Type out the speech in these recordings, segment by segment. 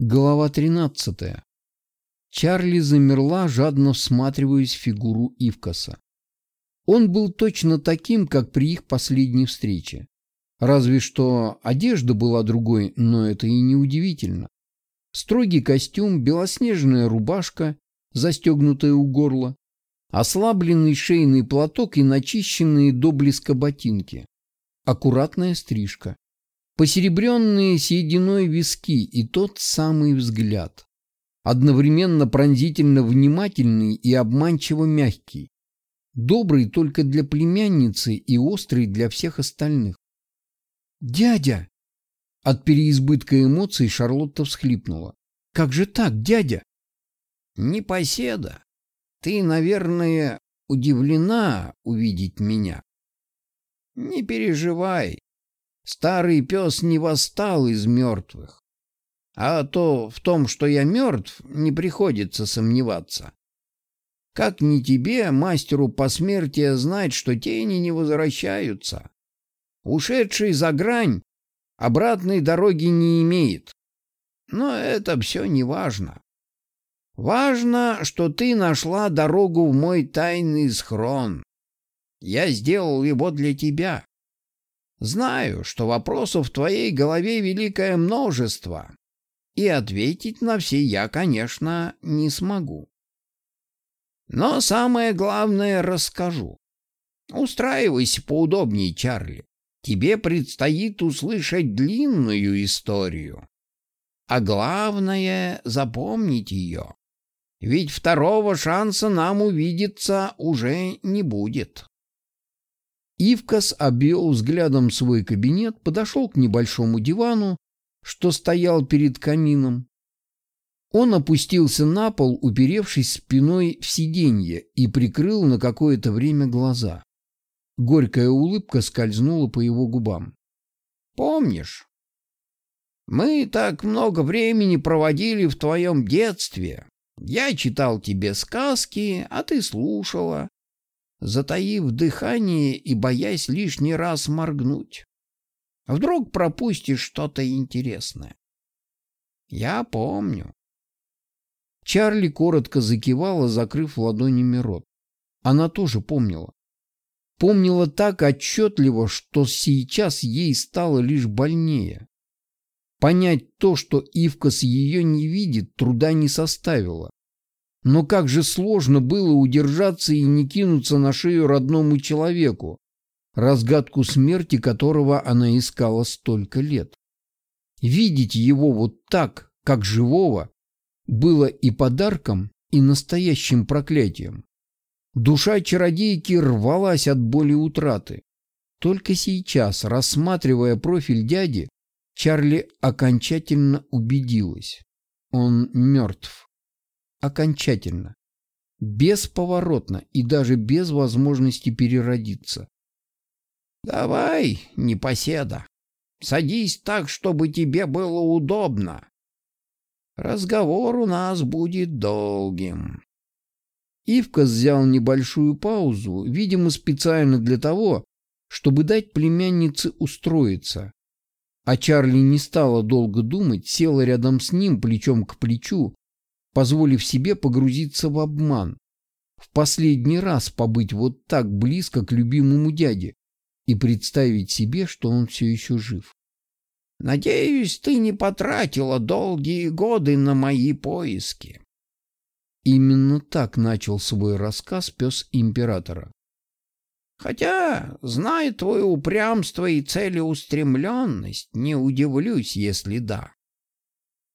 Глава 13. Чарли замерла, жадно всматриваясь в фигуру Ивкаса. Он был точно таким, как при их последней встрече. Разве что одежда была другой, но это и не удивительно. Строгий костюм, белоснежная рубашка, застегнутая у горла, ослабленный шейный платок и начищенные до блеска ботинки. Аккуратная стрижка посеребренные сединой виски и тот самый взгляд. Одновременно пронзительно внимательный и обманчиво мягкий. Добрый только для племянницы и острый для всех остальных. «Дядя!» От переизбытка эмоций Шарлотта всхлипнула. «Как же так, дядя?» «Непоседа, ты, наверное, удивлена увидеть меня. Не переживай, Старый пес не восстал из мертвых. А то в том, что я мертв, не приходится сомневаться. Как ни тебе, мастеру посмертия, знать, что тени не возвращаются. Ушедший за грань обратной дороги не имеет. Но это все не важно. Важно, что ты нашла дорогу в мой тайный схрон. Я сделал его для тебя. Знаю, что вопросов в твоей голове великое множество, и ответить на все я, конечно, не смогу. Но самое главное расскажу. Устраивайся поудобнее, Чарли. Тебе предстоит услышать длинную историю. А главное — запомнить ее. Ведь второго шанса нам увидеться уже не будет. Ивкас обвел взглядом свой кабинет, подошел к небольшому дивану, что стоял перед камином. Он опустился на пол, уперевшись спиной в сиденье, и прикрыл на какое-то время глаза. Горькая улыбка скользнула по его губам. «Помнишь? Мы так много времени проводили в твоем детстве. Я читал тебе сказки, а ты слушала затаив дыхание и боясь лишний раз моргнуть. Вдруг пропустишь что-то интересное. Я помню. Чарли коротко закивала, закрыв ладонями рот. Она тоже помнила. Помнила так отчетливо, что сейчас ей стало лишь больнее. Понять то, что Ивкас ее не видит, труда не составило. Но как же сложно было удержаться и не кинуться на шею родному человеку, разгадку смерти которого она искала столько лет. Видеть его вот так, как живого, было и подарком, и настоящим проклятием. Душа чародейки рвалась от боли утраты. Только сейчас, рассматривая профиль дяди, Чарли окончательно убедилась. Он мертв окончательно, бесповоротно и даже без возможности переродиться. «Давай, непоседа, садись так, чтобы тебе было удобно. Разговор у нас будет долгим». Ивка взял небольшую паузу, видимо, специально для того, чтобы дать племяннице устроиться. А Чарли не стала долго думать, села рядом с ним плечом к плечу позволив себе погрузиться в обман, в последний раз побыть вот так близко к любимому дяде и представить себе, что он все еще жив. «Надеюсь, ты не потратила долгие годы на мои поиски». Именно так начал свой рассказ пес императора. Хотя, зная твое упрямство и целеустремленность, не удивлюсь, если да.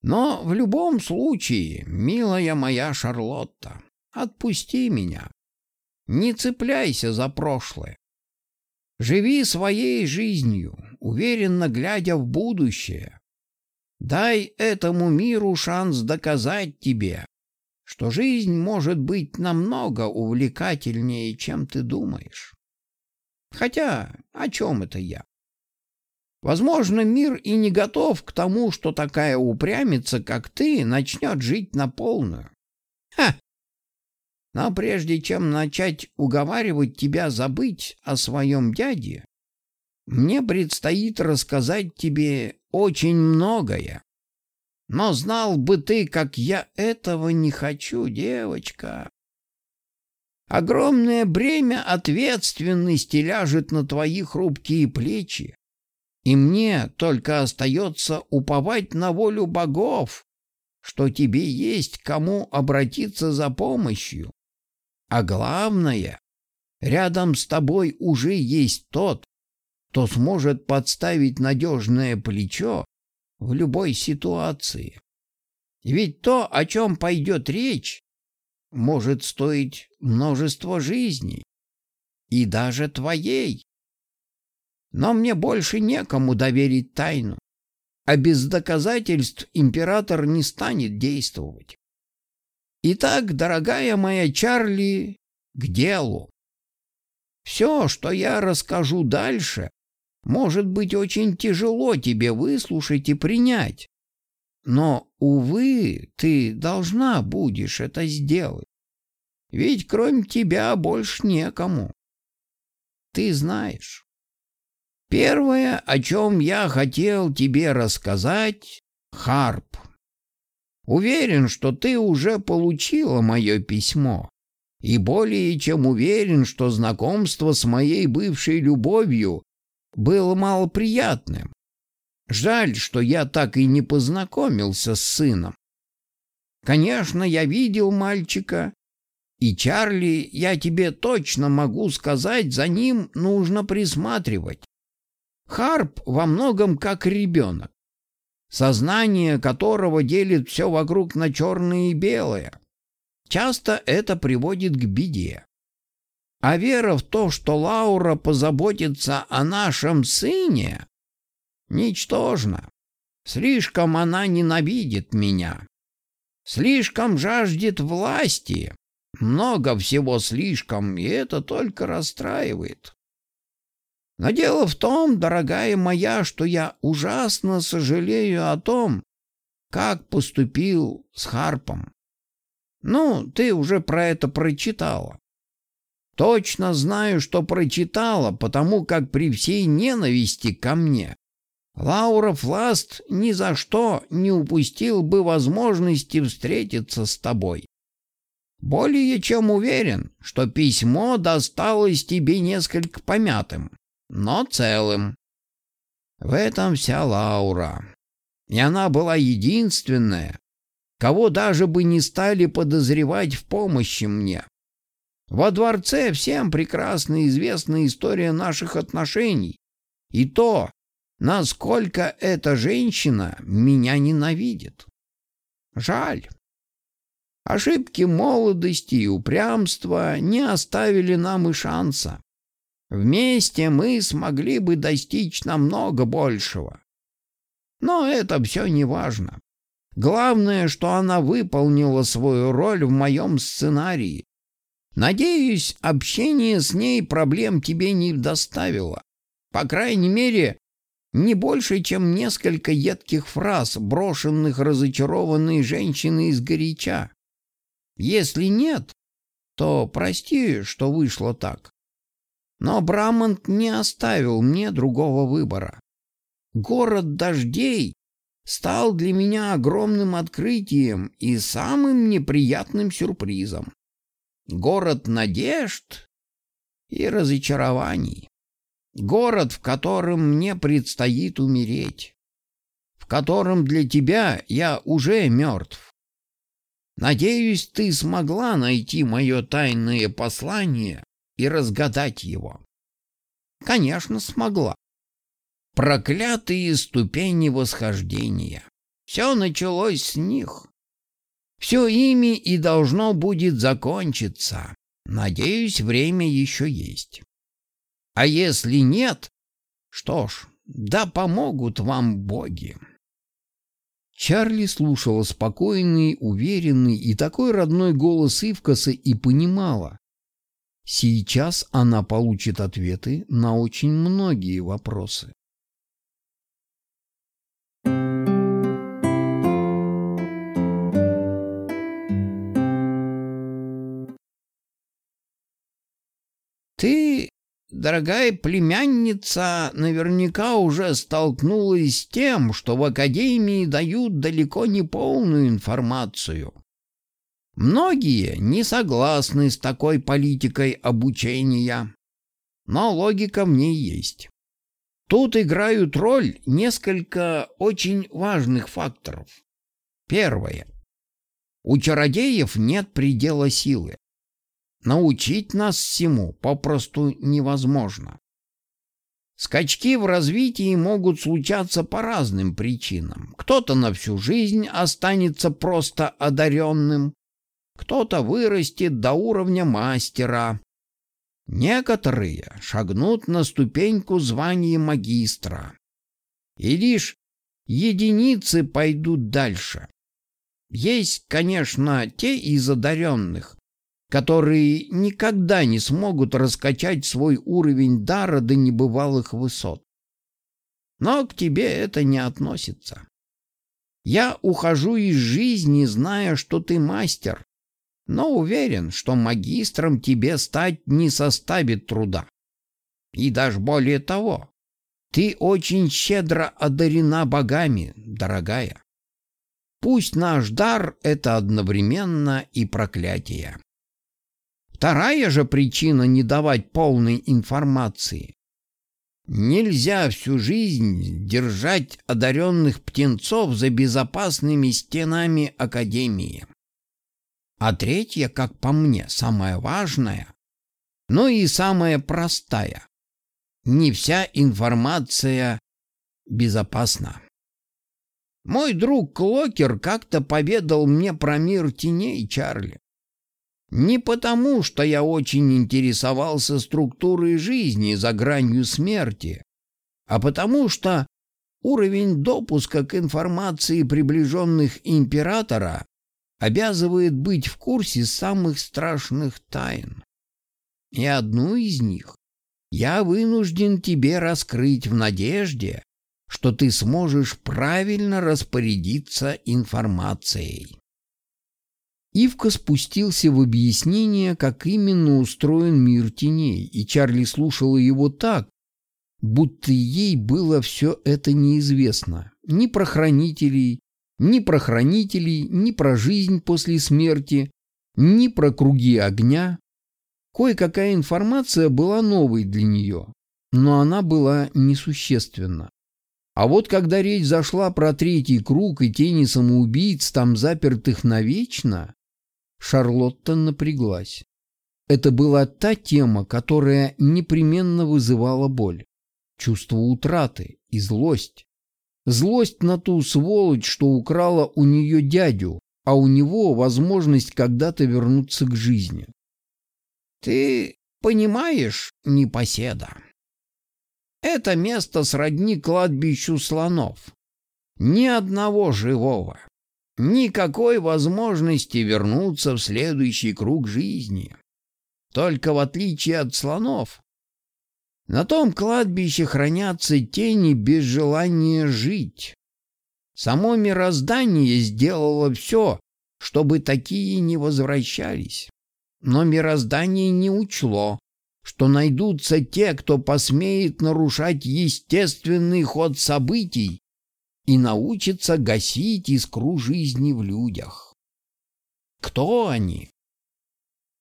Но в любом случае, милая моя Шарлотта, отпусти меня. Не цепляйся за прошлое. Живи своей жизнью, уверенно глядя в будущее. Дай этому миру шанс доказать тебе, что жизнь может быть намного увлекательнее, чем ты думаешь. Хотя, о чем это я? Возможно, мир и не готов к тому, что такая упрямица, как ты, начнет жить на полную. Ха! Но прежде чем начать уговаривать тебя забыть о своем дяде, мне предстоит рассказать тебе очень многое. Но знал бы ты, как я этого не хочу, девочка. Огромное бремя ответственности ляжет на твои хрупкие плечи, и мне только остается уповать на волю богов, что тебе есть кому обратиться за помощью. А главное, рядом с тобой уже есть тот, кто сможет подставить надежное плечо в любой ситуации. Ведь то, о чем пойдет речь, может стоить множество жизней, и даже твоей. Но мне больше некому доверить тайну, а без доказательств император не станет действовать. Итак, дорогая моя Чарли, к делу. Все, что я расскажу дальше, может быть очень тяжело тебе выслушать и принять. Но, увы, ты должна будешь это сделать. Ведь кроме тебя больше некому. Ты знаешь. Первое, о чем я хотел тебе рассказать, Харп. Уверен, что ты уже получила мое письмо. И более чем уверен, что знакомство с моей бывшей любовью было малоприятным. Жаль, что я так и не познакомился с сыном. Конечно, я видел мальчика, и Чарли, я тебе точно могу сказать, за ним нужно присматривать. Харп во многом как ребенок, сознание которого делит все вокруг на черное и белое. Часто это приводит к беде. А вера в то, что Лаура позаботится о нашем сыне, ничтожна. Слишком она ненавидит меня. Слишком жаждет власти. Много всего слишком, и это только расстраивает. Но дело в том, дорогая моя, что я ужасно сожалею о том, как поступил с Харпом. Ну, ты уже про это прочитала. Точно знаю, что прочитала, потому как при всей ненависти ко мне Лаура Фласт ни за что не упустил бы возможности встретиться с тобой. Более чем уверен, что письмо досталось тебе несколько помятым, но целым. В этом вся Лаура. И она была единственная, кого даже бы не стали подозревать в помощи мне. Во дворце всем прекрасно известна история наших отношений и то, насколько эта женщина меня ненавидит. Жаль. Ошибки молодости и упрямства не оставили нам и шанса. Вместе мы смогли бы достичь намного большего. Но это все не важно. Главное, что она выполнила свою роль в моем сценарии Надеюсь, общение с ней проблем тебе не доставило. По крайней мере, не больше, чем несколько едких фраз, брошенных разочарованной женщиной из горяча. Если нет, то прости, что вышло так. Но Брамонт не оставил мне другого выбора. Город дождей стал для меня огромным открытием и самым неприятным сюрпризом город надежд и разочарований. Город, в котором мне предстоит умереть, в котором для тебя я уже мертв. Надеюсь, ты смогла найти мое тайное послание и разгадать его. Конечно, смогла. Проклятые ступени восхождения. Все началось с них. Все ими и должно будет закончиться. Надеюсь, время еще есть. А если нет, что ж, да помогут вам боги. Чарли слушала спокойный, уверенный и такой родной голос Ивкаса и понимала. Сейчас она получит ответы на очень многие вопросы. дорогая племянница наверняка уже столкнулась с тем, что в Академии дают далеко не полную информацию. Многие не согласны с такой политикой обучения, но логика в ней есть. Тут играют роль несколько очень важных факторов. Первое. У чародеев нет предела силы. Научить нас всему попросту невозможно. Скачки в развитии могут случаться по разным причинам. Кто-то на всю жизнь останется просто одаренным, кто-то вырастет до уровня мастера. Некоторые шагнут на ступеньку звания магистра. И лишь единицы пойдут дальше. Есть, конечно, те из одаренных, которые никогда не смогут раскачать свой уровень дара до небывалых высот. Но к тебе это не относится. Я ухожу из жизни, зная, что ты мастер, но уверен, что магистром тебе стать не составит труда. И даже более того, ты очень щедро одарена богами, дорогая. Пусть наш дар — это одновременно и проклятие. Вторая же причина не давать полной информации. Нельзя всю жизнь держать одаренных птенцов за безопасными стенами Академии. А третья, как по мне, самая важная, но и самая простая. Не вся информация безопасна. Мой друг Клокер как-то поведал мне про мир теней, Чарли. Не потому, что я очень интересовался структурой жизни за гранью смерти, а потому что уровень допуска к информации приближенных императора обязывает быть в курсе самых страшных тайн. И одну из них я вынужден тебе раскрыть в надежде, что ты сможешь правильно распорядиться информацией. Ивка спустился в объяснение, как именно устроен мир теней, и Чарли слушала его так, будто ей было все это неизвестно. Ни про хранителей, ни про хранителей, ни про жизнь после смерти, ни про круги огня. Кое-какая информация была новой для нее, но она была несущественна. А вот когда речь зашла про третий круг и тени самоубийц, там запертых навечно, Шарлотта напряглась. Это была та тема, которая непременно вызывала боль, чувство утраты и злость. Злость на ту сволочь, что украла у нее дядю, а у него возможность когда-то вернуться к жизни. Ты понимаешь, непоседа? Это место сродни кладбищу слонов. Ни одного живого. Никакой возможности вернуться в следующий круг жизни. Только в отличие от слонов, на том кладбище хранятся тени без желания жить. Само мироздание сделало все, чтобы такие не возвращались. Но мироздание не учло, что найдутся те, кто посмеет нарушать естественный ход событий и научится гасить искру жизни в людях. Кто они?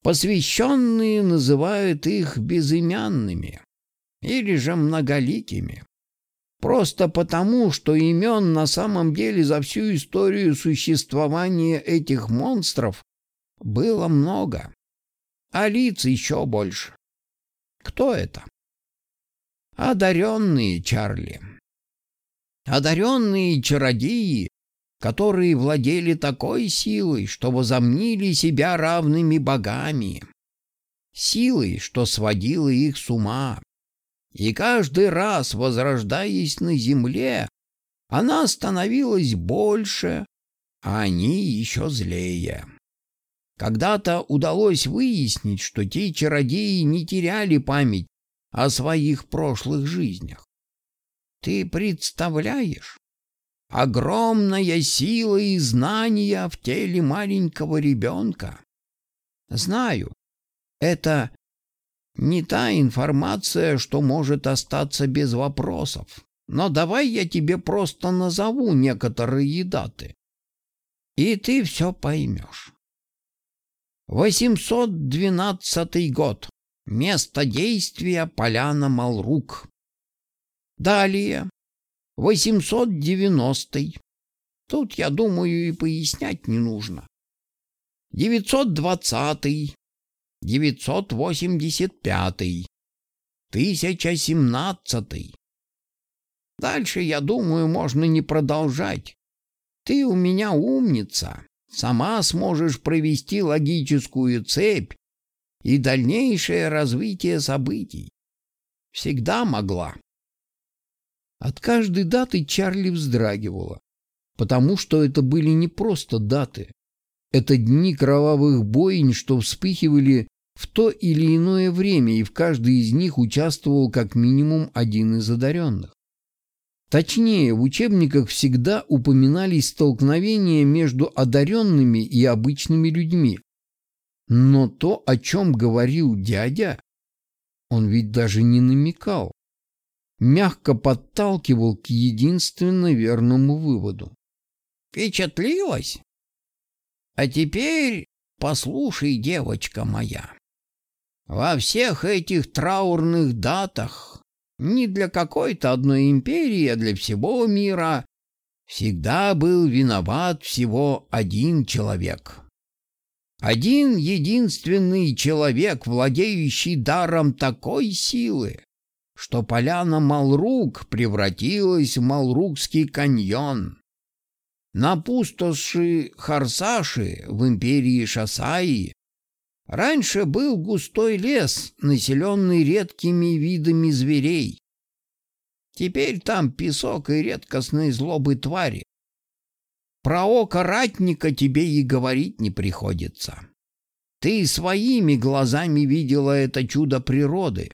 Посвященные называют их безымянными или же многоликими. Просто потому, что имен на самом деле за всю историю существования этих монстров было много, а лиц еще больше. Кто это? Одаренные, Чарли. Одаренные чародеи, которые владели такой силой, что возомнили себя равными богами. Силой, что сводила их с ума. И каждый раз, возрождаясь на земле, она становилась больше, а они еще злее. Когда-то удалось выяснить, что те чародеи не теряли память о своих прошлых жизнях. Ты представляешь? Огромная сила и знания в теле маленького ребенка. Знаю, это не та информация, что может остаться без вопросов. Но давай я тебе просто назову некоторые даты. И ты все поймешь. 812 год. Место действия Поляна Малрук. Далее. 890. Тут, я думаю, и пояснять не нужно. 920. 985. 1017. Дальше, я думаю, можно не продолжать. Ты у меня умница. Сама сможешь провести логическую цепь и дальнейшее развитие событий. Всегда могла. От каждой даты Чарли вздрагивала, потому что это были не просто даты. Это дни кровавых бойн, что вспыхивали в то или иное время, и в каждой из них участвовал как минимум один из одаренных. Точнее, в учебниках всегда упоминались столкновения между одаренными и обычными людьми. Но то, о чем говорил дядя, он ведь даже не намекал. Мягко подталкивал к единственно верному выводу. «Впечатлилась? А теперь послушай, девочка моя. Во всех этих траурных датах не для какой-то одной империи, а для всего мира, всегда был виноват всего один человек. Один единственный человек, владеющий даром такой силы, что поляна Малрук превратилась в Малрукский каньон. На пустоши Харсаши в империи Шасаи Раньше был густой лес, населенный редкими видами зверей. Теперь там песок и редкостные злобы твари. Про око ратника тебе и говорить не приходится. Ты своими глазами видела это чудо природы,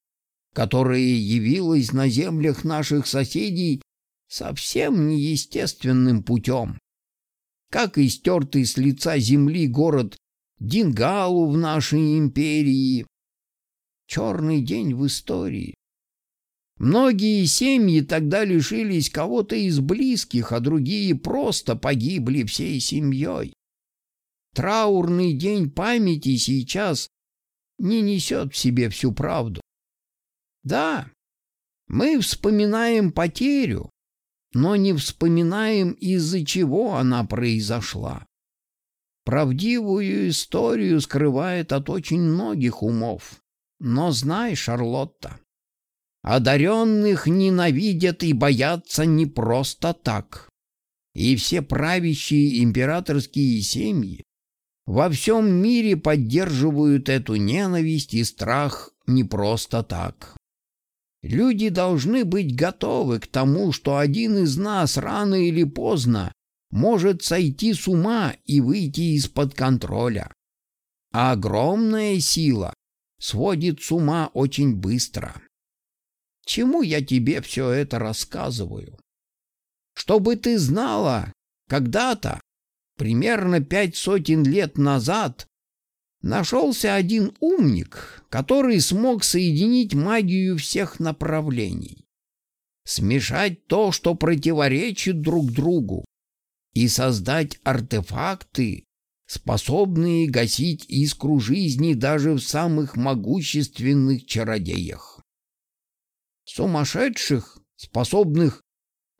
которое явилось на землях наших соседей совсем неестественным путем. Как истертый с лица земли город Дингалу в нашей империи. Черный день в истории. Многие семьи тогда лишились кого-то из близких, а другие просто погибли всей семьей. Траурный день памяти сейчас не несет в себе всю правду. Да, мы вспоминаем потерю, но не вспоминаем, из-за чего она произошла. Правдивую историю скрывает от очень многих умов. Но знай, Шарлотта, одаренных ненавидят и боятся не просто так. И все правящие императорские семьи во всем мире поддерживают эту ненависть и страх не просто так. Люди должны быть готовы к тому, что один из нас рано или поздно может сойти с ума и выйти из-под контроля. А огромная сила сводит с ума очень быстро. Чему я тебе все это рассказываю? Чтобы ты знала, когда-то, примерно пять сотен лет назад, нашелся один умник, который смог соединить магию всех направлений. Смешать то, что противоречит друг другу, и создать артефакты, способные гасить искру жизни даже в самых могущественных чародеях. Сумасшедших, способных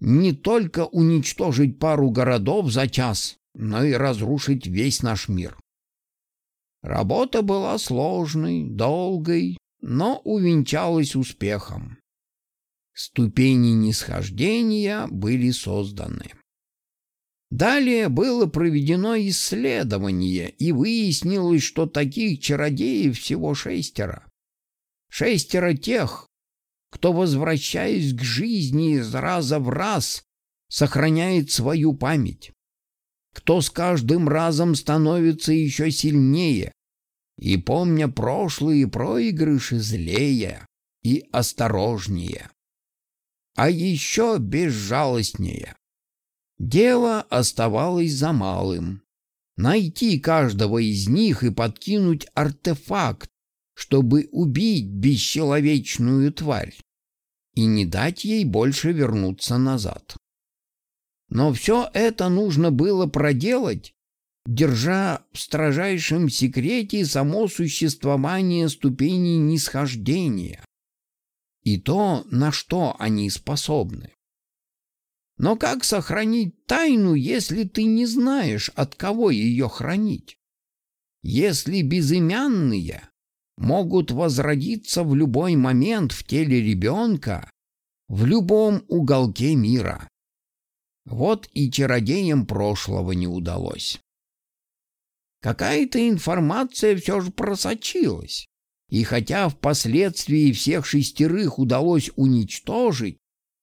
не только уничтожить пару городов за час, но и разрушить весь наш мир. Работа была сложной, долгой, но увенчалась успехом. Ступени нисхождения были созданы. Далее было проведено исследование, и выяснилось, что таких чародеев всего шестеро. Шестеро тех, кто, возвращаясь к жизни из раза в раз, сохраняет свою память, кто с каждым разом становится еще сильнее и, помня прошлые проигрыши, злее и осторожнее, а еще безжалостнее. Дело оставалось за малым. Найти каждого из них и подкинуть артефакт, чтобы убить бесчеловечную тварь и не дать ей больше вернуться назад. Но все это нужно было проделать, держа в строжайшем секрете само существование ступеней нисхождения и то, на что они способны. Но как сохранить тайну, если ты не знаешь, от кого ее хранить? Если безымянные могут возродиться в любой момент в теле ребенка, в любом уголке мира. Вот и чародеям прошлого не удалось. Какая-то информация все же просочилась, и хотя впоследствии всех шестерых удалось уничтожить,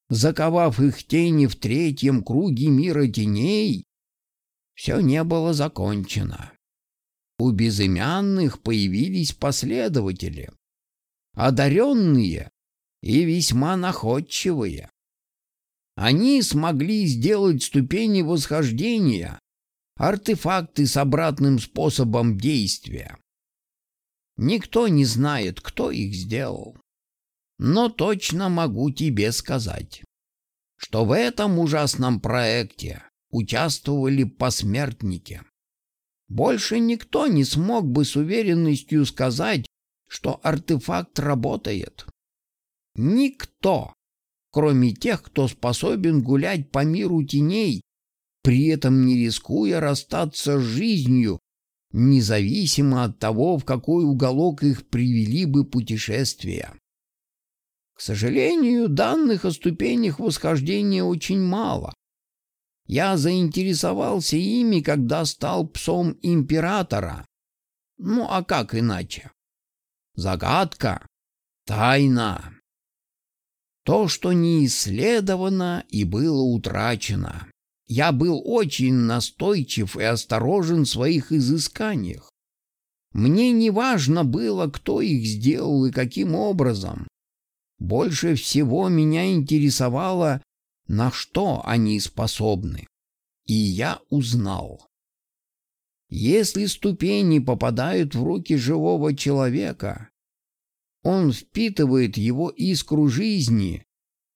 заковав их тени в третьем круге мира теней, все не было закончено. У безымянных появились последователи, одаренные и весьма находчивые. Они смогли сделать ступени восхождения, артефакты с обратным способом действия. Никто не знает, кто их сделал. Но точно могу тебе сказать, что в этом ужасном проекте участвовали посмертники. Больше никто не смог бы с уверенностью сказать, что артефакт работает. Никто, кроме тех, кто способен гулять по миру теней, при этом не рискуя расстаться с жизнью, независимо от того, в какой уголок их привели бы путешествия. К сожалению, данных о ступенях восхождения очень мало. Я заинтересовался ими, когда стал псом императора. Ну а как иначе? Загадка, тайна. То, что не исследовано и было утрачено. Я был очень настойчив и осторожен в своих изысканиях. Мне не важно было, кто их сделал и каким образом. Больше всего меня интересовало, на что они способны. И я узнал. Если ступени попадают в руки живого человека, он впитывает его искру жизни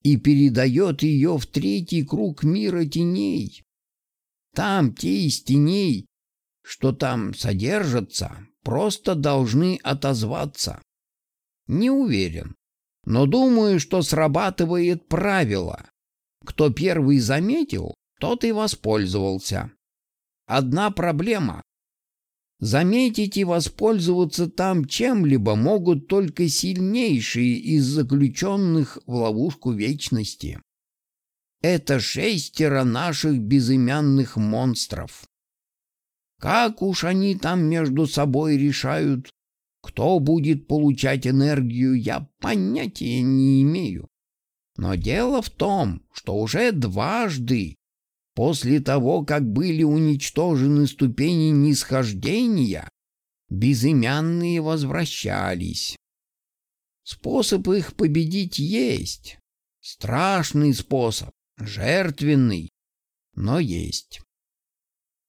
и передает ее в третий круг мира теней. Там те из теней, что там содержатся, просто должны отозваться. Не уверен, но думаю, что срабатывает правило. Кто первый заметил, тот и воспользовался. Одна проблема Заметить и воспользоваться там чем-либо могут только сильнейшие из заключенных в ловушку вечности. Это шестеро наших безымянных монстров. Как уж они там между собой решают, кто будет получать энергию, я понятия не имею. Но дело в том, что уже дважды После того, как были уничтожены ступени нисхождения, безымянные возвращались. Способ их победить есть. Страшный способ, жертвенный, но есть.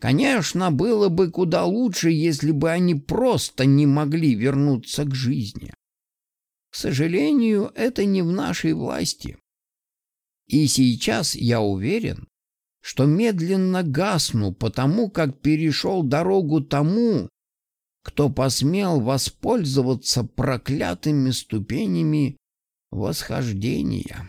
Конечно, было бы куда лучше, если бы они просто не могли вернуться к жизни. К сожалению, это не в нашей власти. И сейчас я уверен, что медленно гасну, потому как перешел дорогу тому, кто посмел воспользоваться проклятыми ступенями восхождения.